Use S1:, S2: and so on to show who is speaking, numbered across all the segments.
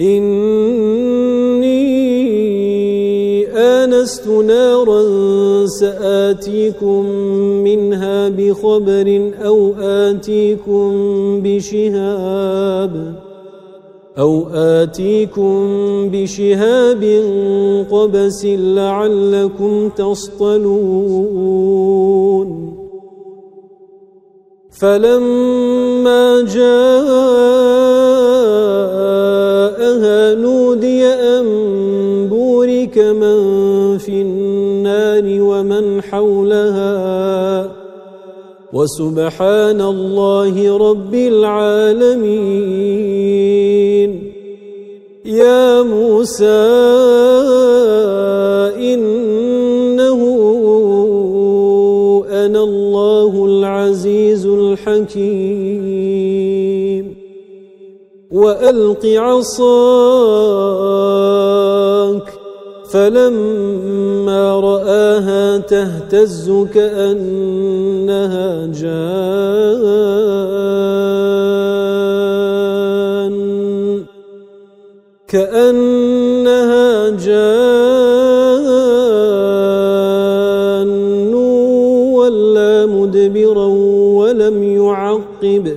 S1: إني آنست نارا سآتيكم منها بخبر أو آتيكم بشهاب أو آتيكم بشهاب قبس لعلكم تصطلون فلما جاء النار ومن حولها وسبحان الله رب العالمين يا موسى إنه أنا الله العزيز الحكيم وألق عصاك فَلَمَّا رَآهَا تَهْتَزُّ كَأَنَّهَا جَانٌّ كَأَنَّهَا جَانٌّ وَلَا مُدْبِرًا وَلَمْ يُعَقِّبْ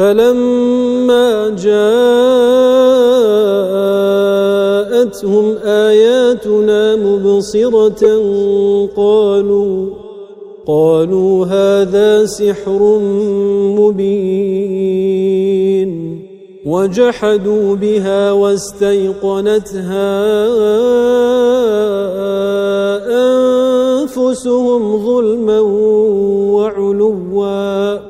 S1: فَلَمَّا جَاءَتْهُمْ آيَاتُنَا مُبْصِرَةً قَالُوا قَالُوا هَذَا سِحْرٌ مُبِينٌ وَجَحَدُوا بِهَا وَاسْتَيْقَنَتْهَا أَنفُسُهُمْ ظُلْمًا وَعُلُوًّا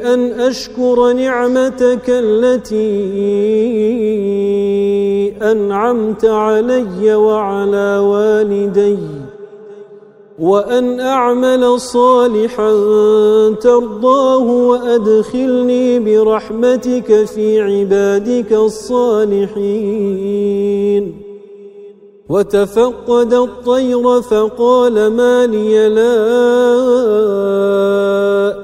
S1: أن أشكر نعمتك التي أنعمت علي وعلى والدي وأن أعمل صالحا ترضاه وأدخلني برحمتك في عبادك الصالحين وتفقد الطير فقال ما لي لا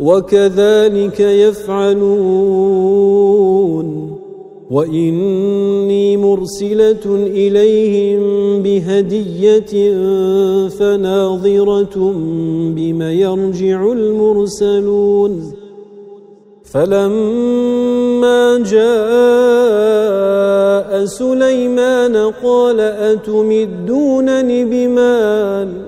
S1: وَكَذَلِكَ يَفْعَلُونَ وَإِنِّي مُرْسِلَةٌ إِلَيْهِمْ بِهَدِيَّةٍ فَنَاظِرَةٌ بِمَ يَرْجِعُ الْمُرْسَلُونَ فَلَمَّا جَاءَ سُلَيْمَانُ قَالَ أَتُمِدُّونَنِ بِمَالٍ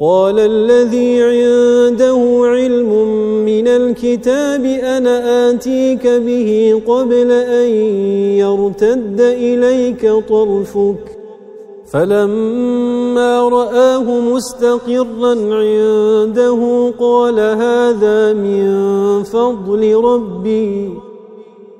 S1: قال الذي عنده علم من الكتاب أنا آتيك به قبل أن يرتد إليك طرفك فَلَمَّا رَآهُ مُسْتَقِرًّا عِندَهُ قَالَ هَذَا مِنْ فَضْلِ رَبِّي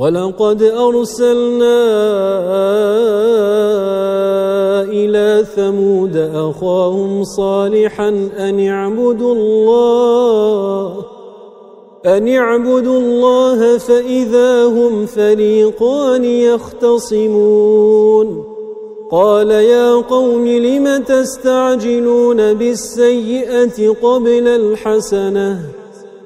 S1: وَلَقَدْ أَرْسَلْنَا إِلَى ثَمُودَ أَخَاهُمْ صَالِحًا أَنِ اعْبُدُوا اللَّهَ أَنِ اعْبُدُوا اللَّهَ فَإِذَا هُمْ فَرِيقَانِ يَخْتَصِمُونَ قَالَ يَا قَوْمِ لِمَ تَسْتَعْجِلُونَ بِالسَّيِّئَةِ قَبْلَ الْحَسَنَةِ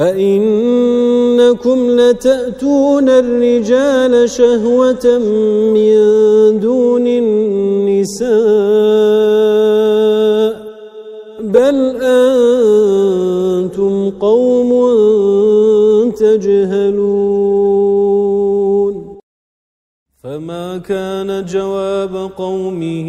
S1: أَإِنَّكُمْ لَتَأْتُونَ الرِّجَالَ شَهْوَةً مِنْ دُونِ النِّسَاءِ بَلْ أَنْتُمْ قَوْمٌ تَجْهَلُونَ فَمَا كَانَ جَوَابَ قَوْمِهِ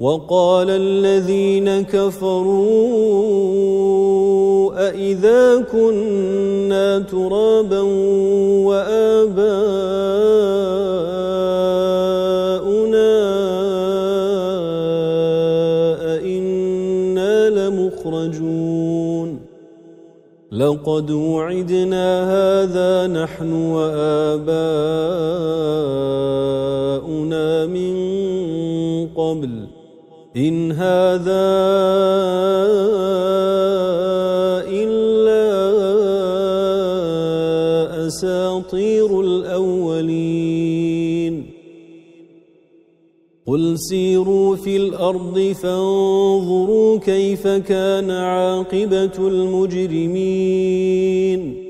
S1: وقال الذين كفروا أئذا كنا ترابا وآباؤنا أئنا لمخرجون لقد وعدنا هذا نحن وآباؤنا من قبل إن هذا إلا أساطير الأولين قل سيروا في الأرض فانظروا كيف كان عاقبة المجرمين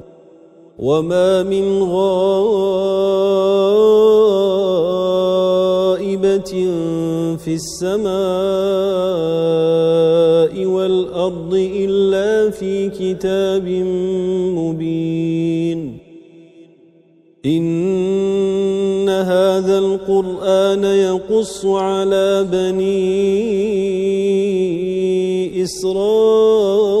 S1: وما من غائبة في السماء والأرض إلا في كتاب مبين إن هذا القرآن يقص على بني إسرائيل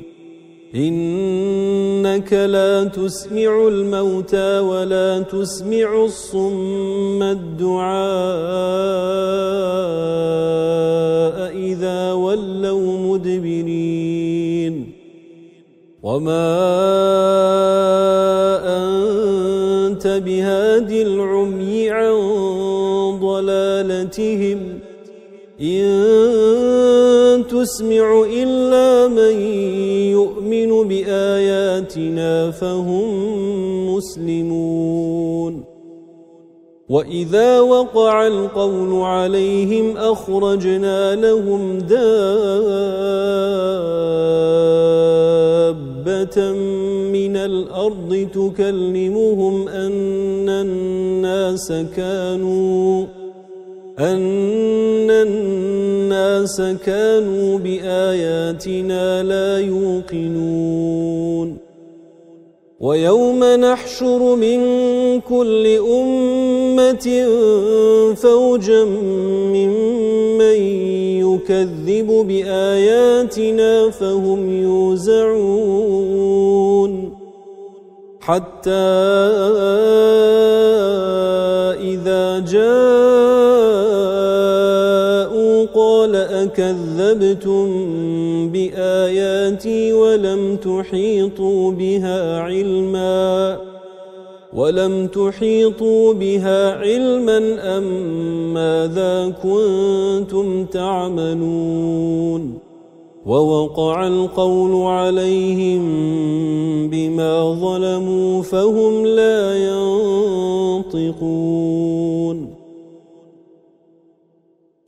S1: إِنَّكَ لَا تُسْمِعُ الْمَوْتَى وَلَا تُسْمِعُ الصُّمَّ الدُّعَاءَ إِذَا وَلَّوْا مُدْبِرِينَ وَمَا أَنْتَ بِهَادِ الْعُمْيِ عَنْ ضَلَالَتِهِمْ إِنْ تُسْمِعُ إِلَّا مَنْ يُؤْمِنُ آيَاتِنَا فَهُمْ مُسْلِمُونَ وَإِذَا وَقَعَ الْقَوْلُ عَلَيْهِمْ أَخْرَجْنَا لَهُمْ دَابَّةً مِنَ الْأَرْضِ تُكَلِّمُهُمْ أَنَّ النَّاسَ كَانُوا أَنَّ النَّاسَ كَانُوا بِآيَاتِنَا لَا يُوقِنُونَ وَيَوْمَ نَحْشُرُ مِنْ كُلِّ أُمَّةٍ فَوْجًا مِّمَّن يُكَذِّبُ بِآيَاتِنَا فَهُمْ يُوزَعُونَ حَتَّى إِذَا جَاءُوا قَالَ أَكَذَّبْتُمْ بآياتي ولم تحيطوا بها علما ولم تحيطوا بها علما أم ماذا كنتم تعملون ووقع القول عليهم بما ظلموا فهم لا ينطقون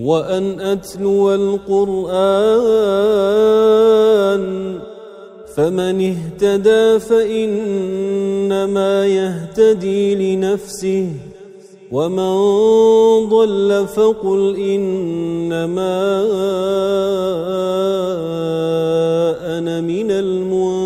S1: وأن أتلو القرآن فمن اهتدى فإنما يهتدي لنفسه ومن ضل فقل إنما أنا من المنذرين